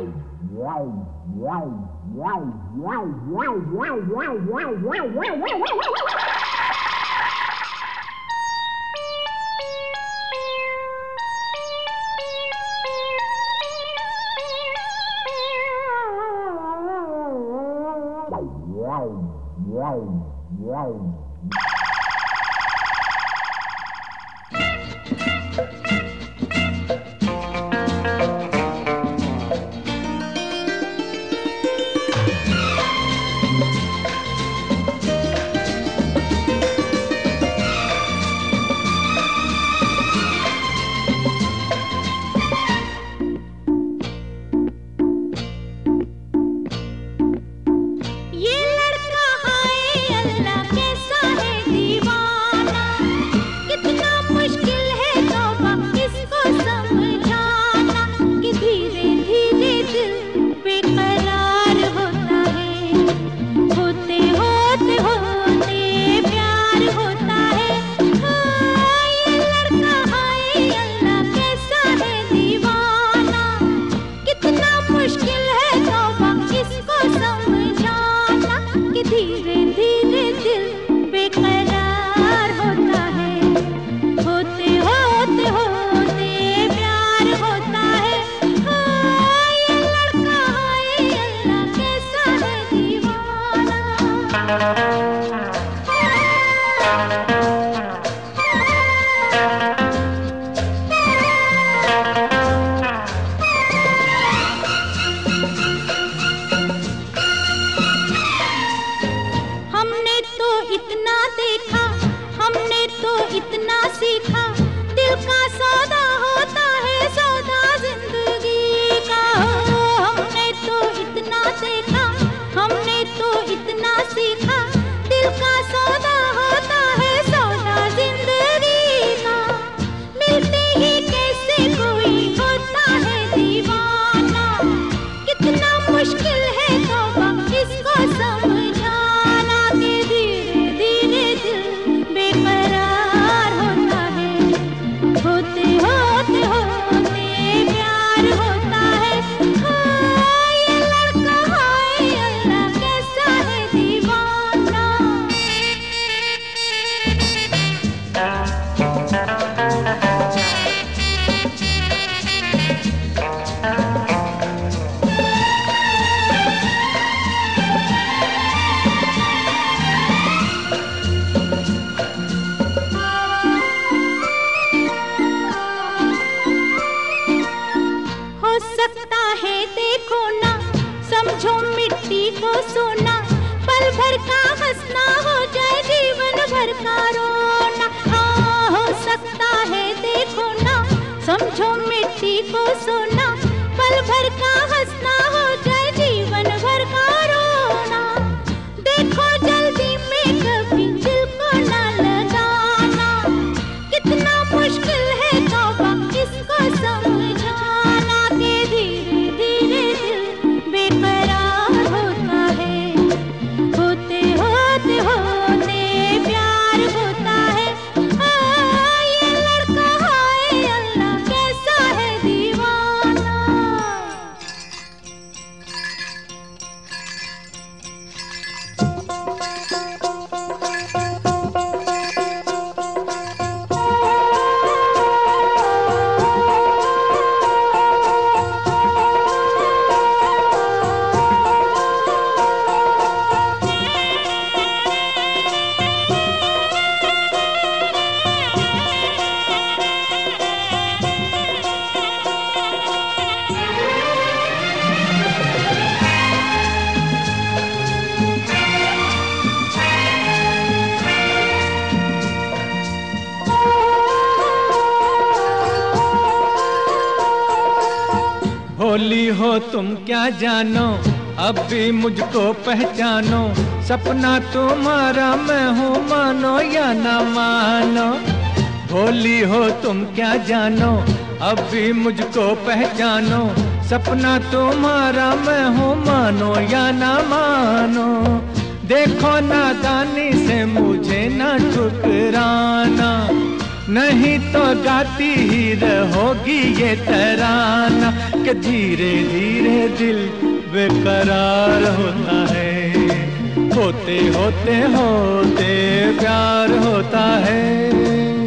Wow, wow, wow. सीखा दिल का सा भोली हो, तुम क्या जानो? अब भी मुझको पहचानो। सपना तुम्हारा मैं हूँ, मानो या ना मानो। भोली हो, तुम क्या जानो? अब भी मुझको पहचानो। सपना तुम्हारा मैं हूँ, मानो या ना मानो। देखो ना दानी से मुझे ना ठुकराना। नहीं तो गाती ही रहोगी ये तराना, कि धीरे धीरे दिल बेकरार होता है। होते होते होते प्यार होता है।